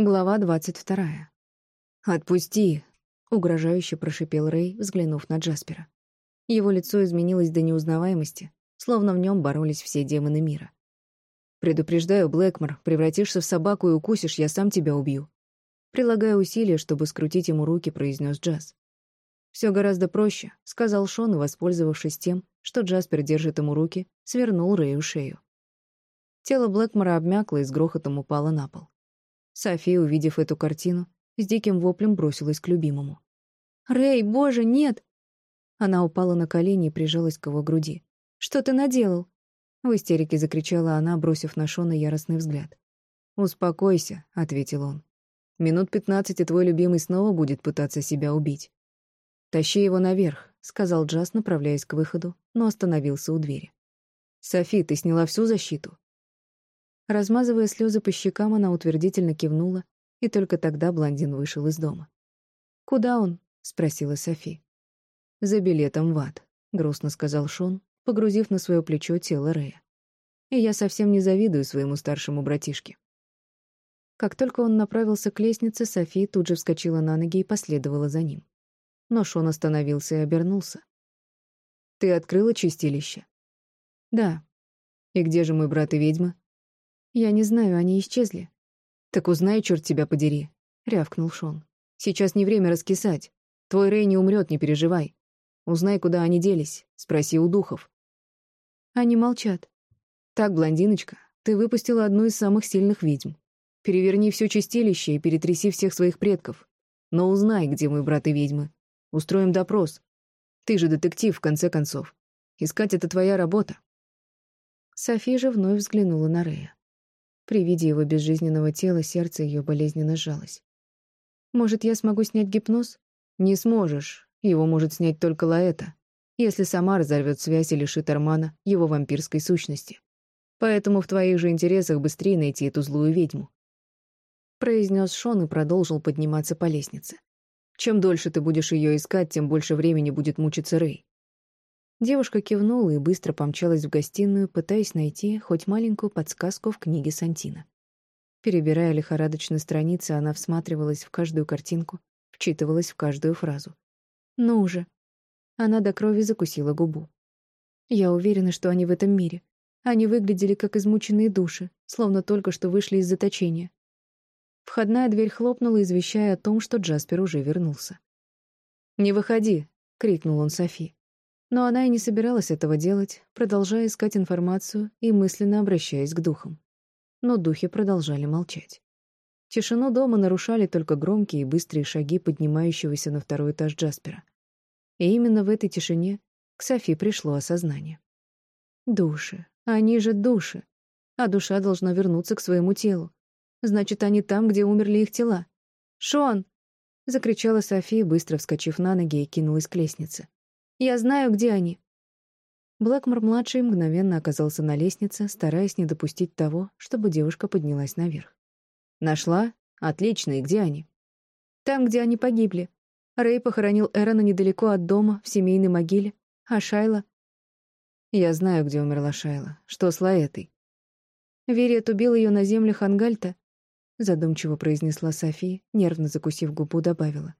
Глава двадцать вторая. «Отпусти!» — угрожающе прошипел Рэй, взглянув на Джаспера. Его лицо изменилось до неузнаваемости, словно в нем боролись все демоны мира. «Предупреждаю, Блэкмор, превратишься в собаку и укусишь, я сам тебя убью». Прилагая усилия, чтобы скрутить ему руки, произнес Джаз. Все гораздо проще», — сказал Шон, воспользовавшись тем, что Джаспер держит ему руки, свернул Рэю шею. Тело Блэкмора обмякло и с грохотом упало на пол. София, увидев эту картину, с диким воплем бросилась к любимому. «Рэй, боже, нет!» Она упала на колени и прижалась к его груди. «Что ты наделал?» В истерике закричала она, бросив на Шона яростный взгляд. «Успокойся», — ответил он. «Минут пятнадцать, и твой любимый снова будет пытаться себя убить». «Тащи его наверх», — сказал Джаз, направляясь к выходу, но остановился у двери. «Софи, ты сняла всю защиту?» Размазывая слезы по щекам, она утвердительно кивнула, и только тогда блондин вышел из дома. «Куда он?» — спросила Софи. «За билетом в ад», — грустно сказал Шон, погрузив на свое плечо тело Рэя. «И я совсем не завидую своему старшему братишке». Как только он направился к лестнице, Софи тут же вскочила на ноги и последовала за ним. Но Шон остановился и обернулся. «Ты открыла чистилище?» «Да». «И где же мой брат и ведьма?» «Я не знаю, они исчезли». «Так узнай, черт тебя подери», — рявкнул Шон. «Сейчас не время раскисать. Твой Рэй не умрет, не переживай. Узнай, куда они делись. Спроси у духов». Они молчат. «Так, блондиночка, ты выпустила одну из самых сильных ведьм. Переверни все чистилище и перетряси всех своих предков. Но узнай, где мой брат и ведьмы. Устроим допрос. Ты же детектив, в конце концов. Искать — это твоя работа». София же вновь взглянула на Рэя. При виде его безжизненного тела сердце ее болезненно сжалось. «Может, я смогу снять гипноз?» «Не сможешь. Его может снять только Лаэта, если сама разорвет связь и лишит Армана его вампирской сущности. Поэтому в твоих же интересах быстрее найти эту злую ведьму», — произнес Шон и продолжил подниматься по лестнице. «Чем дольше ты будешь ее искать, тем больше времени будет мучиться Рэй. Девушка кивнула и быстро помчалась в гостиную, пытаясь найти хоть маленькую подсказку в книге Сантина. Перебирая лихорадочно страницы, она всматривалась в каждую картинку, вчитывалась в каждую фразу. «Ну уже!» Она до крови закусила губу. «Я уверена, что они в этом мире. Они выглядели как измученные души, словно только что вышли из заточения». Входная дверь хлопнула, извещая о том, что Джаспер уже вернулся. «Не выходи!» — крикнул он Софи. Но она и не собиралась этого делать, продолжая искать информацию и мысленно обращаясь к духам. Но духи продолжали молчать. Тишину дома нарушали только громкие и быстрые шаги поднимающегося на второй этаж Джаспера. И именно в этой тишине к Софи пришло осознание. Души. Они же души. А душа должна вернуться к своему телу. Значит, они там, где умерли их тела. «Шон!» — закричала София, быстро вскочив на ноги и кинулась к лестнице. Я знаю, где они». Блэкмор-младший мгновенно оказался на лестнице, стараясь не допустить того, чтобы девушка поднялась наверх. «Нашла? Отлично, и где они?» «Там, где они погибли. Рэй похоронил Эрона недалеко от дома, в семейной могиле. А Шайла?» «Я знаю, где умерла Шайла. Что с Лаэтой?» «Вериет убил ее на землях Ангальта», — задумчиво произнесла София, нервно закусив губу, добавила.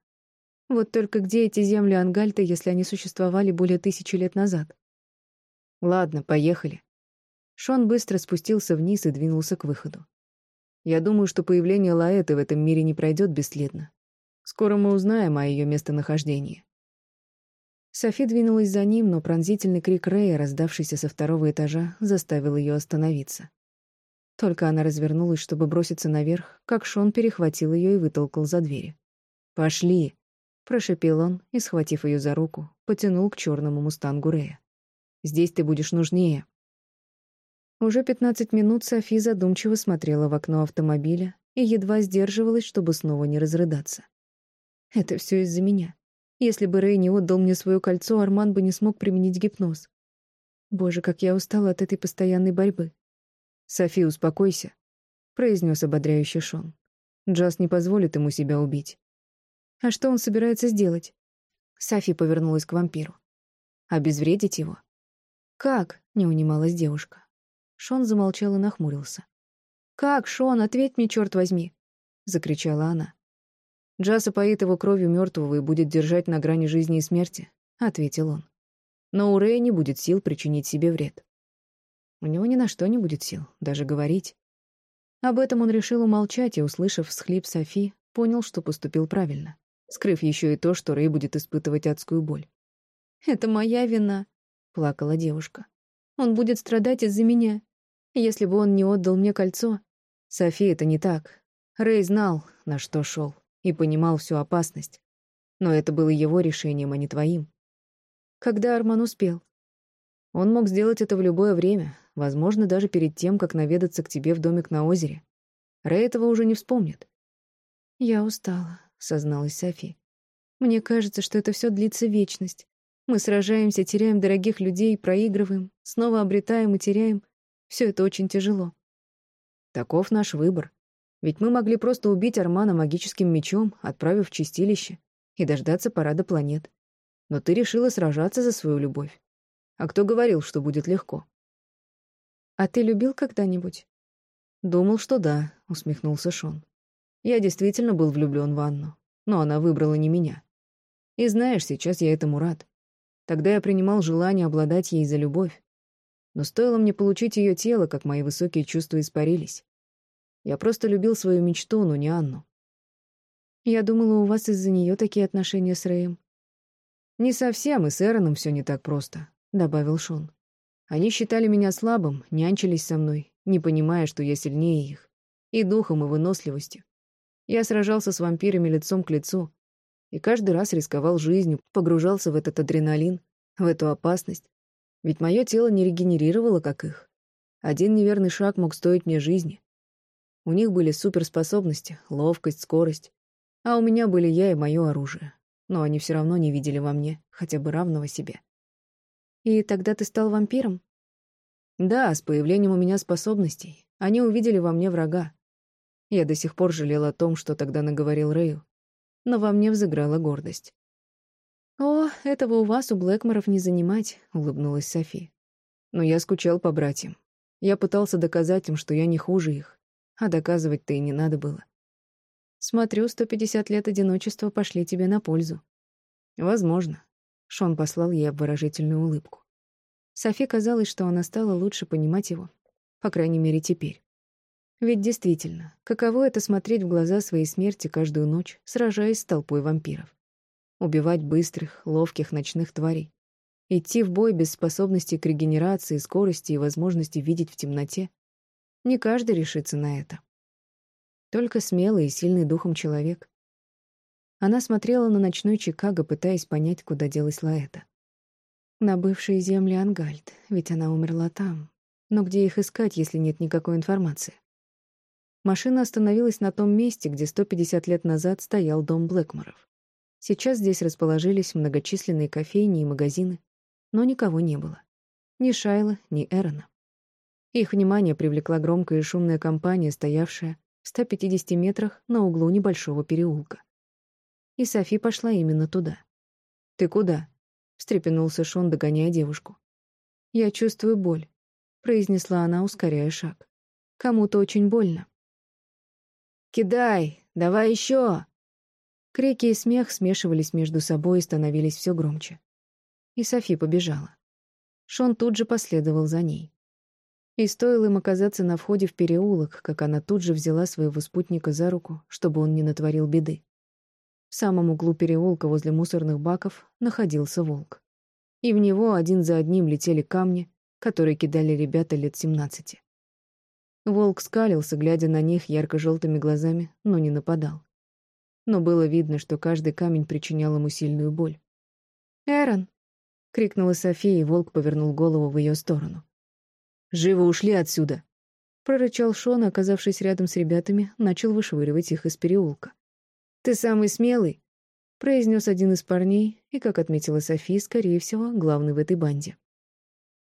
Вот только где эти земли Ангальта, если они существовали более тысячи лет назад? Ладно, поехали. Шон быстро спустился вниз и двинулся к выходу. Я думаю, что появление Лаэты в этом мире не пройдет бесследно. Скоро мы узнаем о ее местонахождении. Софи двинулась за ним, но пронзительный крик Рэя, раздавшийся со второго этажа, заставил ее остановиться. Только она развернулась, чтобы броситься наверх, как Шон перехватил ее и вытолкал за двери. «Пошли!» Прошепел он и, схватив ее за руку, потянул к черному мустангу Рея. «Здесь ты будешь нужнее». Уже пятнадцать минут Софи задумчиво смотрела в окно автомобиля и едва сдерживалась, чтобы снова не разрыдаться. «Это все из-за меня. Если бы Рэй не отдал мне свое кольцо, Арман бы не смог применить гипноз. Боже, как я устала от этой постоянной борьбы». «Софи, успокойся», — произнес ободряющий Шон. «Джаз не позволит ему себя убить. А что он собирается сделать? Софи повернулась к вампиру. Обезвредить его? Как? Не унималась девушка. Шон замолчал и нахмурился. Как, Шон, ответь мне, черт возьми. закричала она. «Джаса поит его кровью мертвого и будет держать на грани жизни и смерти», — ответил он. «Но у Рэя не будет сил причинить себе вред. У него ни на что не будет сил, даже говорить. Об этом он решил умолчать и, услышав всхлип Софи, понял, что поступил правильно, скрыв еще и то, что Рэй будет испытывать адскую боль. «Это моя вина», — плакала девушка. «Он будет страдать из-за меня. Если бы он не отдал мне кольцо...» «Софи, это не так. Рэй знал, на что шел, и понимал всю опасность. Но это было его решением, а не твоим. Когда Арман успел? Он мог сделать это в любое время, возможно, даже перед тем, как наведаться к тебе в домик на озере. Рэй этого уже не вспомнит. «Я устала», — созналась Софи. «Мне кажется, что это все длится вечность. Мы сражаемся, теряем дорогих людей, проигрываем, снова обретаем и теряем. Все это очень тяжело». «Таков наш выбор. Ведь мы могли просто убить Армана магическим мечом, отправив в чистилище, и дождаться парада планет. Но ты решила сражаться за свою любовь. А кто говорил, что будет легко? А ты любил когда-нибудь? Думал, что да, усмехнулся Шон. Я действительно был влюблен в Анну, но она выбрала не меня. И знаешь, сейчас я этому рад. Тогда я принимал желание обладать ей за любовь. Но стоило мне получить ее тело, как мои высокие чувства испарились. Я просто любил свою мечту, но не Анну. Я думала, у вас из-за нее такие отношения с Рэем. Не совсем, и с Эроном все не так просто. — добавил Шон. «Они считали меня слабым, нянчились со мной, не понимая, что я сильнее их. И духом, и выносливостью. Я сражался с вампирами лицом к лицу, и каждый раз рисковал жизнью, погружался в этот адреналин, в эту опасность. Ведь мое тело не регенерировало, как их. Один неверный шаг мог стоить мне жизни. У них были суперспособности, ловкость, скорость. А у меня были я и мое оружие. Но они все равно не видели во мне хотя бы равного себе. И тогда ты стал вампиром? Да, с появлением у меня способностей. Они увидели во мне врага. Я до сих пор жалел о том, что тогда наговорил Рэю. Но во мне взыграла гордость. «О, этого у вас, у Блэкморов, не занимать», — улыбнулась Софи. Но я скучал по братьям. Я пытался доказать им, что я не хуже их. А доказывать-то и не надо было. Смотрю, 150 лет одиночества пошли тебе на пользу. Возможно. Шон послал ей обворожительную улыбку. Софи казалось, что она стала лучше понимать его. По крайней мере, теперь. Ведь действительно, каково это смотреть в глаза своей смерти каждую ночь, сражаясь с толпой вампиров? Убивать быстрых, ловких ночных тварей. Идти в бой без способности к регенерации, скорости и возможности видеть в темноте. Не каждый решится на это. Только смелый и сильный духом человек. Она смотрела на ночной Чикаго, пытаясь понять, куда делась Лаэта. На бывшие земли Ангальд, ведь она умерла там. Но где их искать, если нет никакой информации? Машина остановилась на том месте, где 150 лет назад стоял дом Блэкморов. Сейчас здесь расположились многочисленные кофейни и магазины, но никого не было. Ни Шайла, ни Эрона. Их внимание привлекла громкая и шумная компания, стоявшая в 150 метрах на углу небольшого переулка и Софи пошла именно туда. «Ты куда?» — встрепенулся Шон, догоняя девушку. «Я чувствую боль», — произнесла она, ускоряя шаг. «Кому-то очень больно». «Кидай! Давай еще!» Крики и смех смешивались между собой и становились все громче. И Софи побежала. Шон тут же последовал за ней. И стоило им оказаться на входе в переулок, как она тут же взяла своего спутника за руку, чтобы он не натворил беды. В самом углу переулка возле мусорных баков находился волк. И в него один за одним летели камни, которые кидали ребята лет семнадцати. Волк скалился, глядя на них ярко-желтыми глазами, но не нападал. Но было видно, что каждый камень причинял ему сильную боль. «Эрон!» — крикнула София, и волк повернул голову в ее сторону. «Живо ушли отсюда!» — прорычал Шон, оказавшись рядом с ребятами, начал вышвыривать их из переулка. «Ты самый смелый», — произнес один из парней, и, как отметила София, скорее всего, главный в этой банде.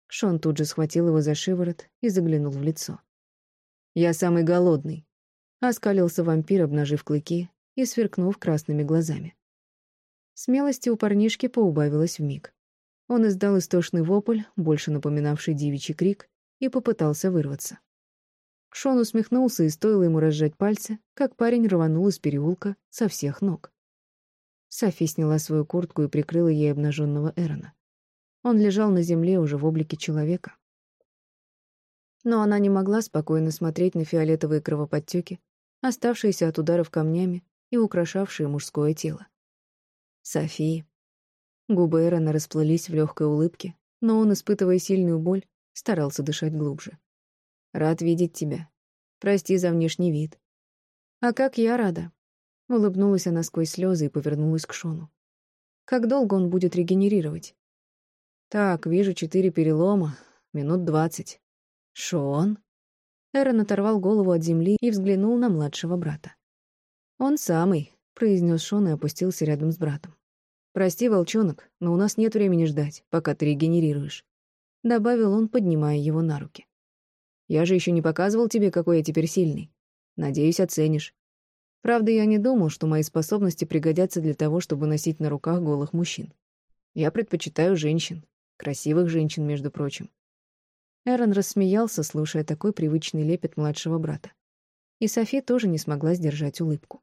Шон тут же схватил его за шиворот и заглянул в лицо. «Я самый голодный», — оскалился вампир, обнажив клыки и сверкнув красными глазами. Смелости у парнишки поубавилось вмиг. Он издал истошный вопль, больше напоминавший девичий крик, и попытался вырваться. Шон усмехнулся, и стоило ему разжать пальцы, как парень рванул из переулка со всех ног. Софи сняла свою куртку и прикрыла ей обнаженного Эрона. Он лежал на земле уже в облике человека. Но она не могла спокойно смотреть на фиолетовые кровоподтеки, оставшиеся от ударов камнями и украшавшие мужское тело. Софи. Губы Эрона расплылись в легкой улыбке, но он, испытывая сильную боль, старался дышать глубже. «Рад видеть тебя. Прости за внешний вид». «А как я рада!» Улыбнулась она сквозь слезы и повернулась к Шону. «Как долго он будет регенерировать?» «Так, вижу четыре перелома. Минут двадцать». «Шон?» Эрон оторвал голову от земли и взглянул на младшего брата. «Он самый», — произнес Шон и опустился рядом с братом. «Прости, волчонок, но у нас нет времени ждать, пока ты регенерируешь», — добавил он, поднимая его на руки. «Я же еще не показывал тебе, какой я теперь сильный. Надеюсь, оценишь. Правда, я не думал, что мои способности пригодятся для того, чтобы носить на руках голых мужчин. Я предпочитаю женщин. Красивых женщин, между прочим. Эрон рассмеялся, слушая такой привычный лепет младшего брата. И Софи тоже не смогла сдержать улыбку.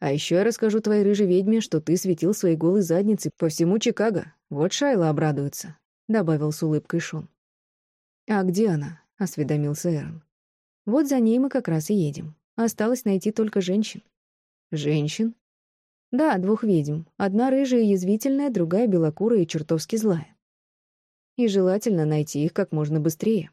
«А еще я расскажу твоей рыжей ведьме, что ты светил своей голой задницей по всему Чикаго. Вот Шайла обрадуется», — добавил с улыбкой Шон. «А где она?» — осведомился Эрон. «Вот за ней мы как раз и едем. Осталось найти только женщин». «Женщин?» «Да, двух ведьм. Одна рыжая и язвительная, другая белокурая и чертовски злая. И желательно найти их как можно быстрее».